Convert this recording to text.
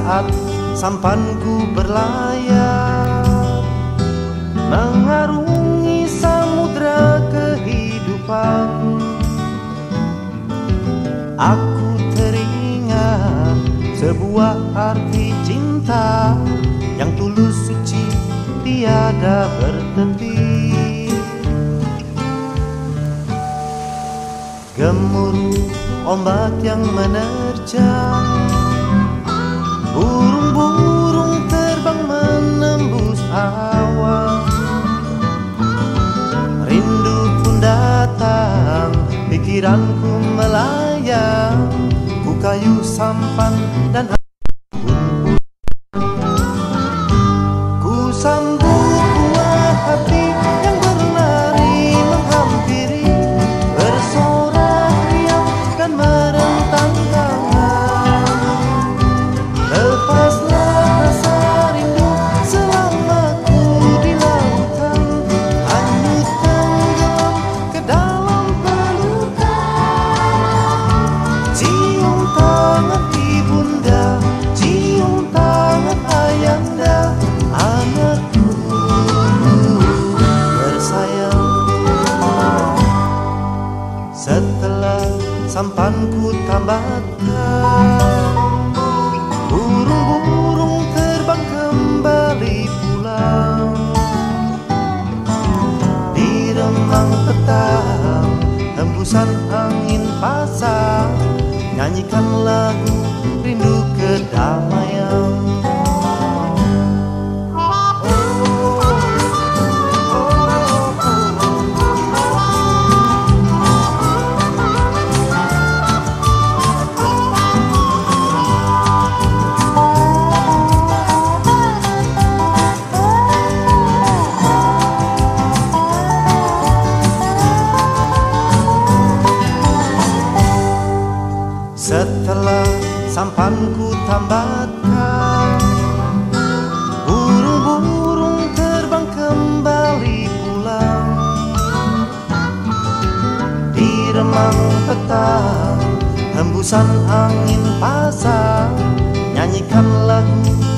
saat sampanku berlayar mengarungi samudra kehidupan. Aku teringat sebuah arti cinta yang tulus suci tiada bertepi gemuruh ombak yang menerjang Burung-burung terbang menembus awan. Rindu pun datang, pikiranku melayang. Ku kayu sampan dan Burung-burung terbang kembali pulang. Di remang petang Hembusan angin pasang. Nyanyikan lagu rindu kedamaian Setelah sampanku tambatkan Burung-burung terbang kembali pulang. Di remang petang Hembusan angin pasang Nyanyikan lagu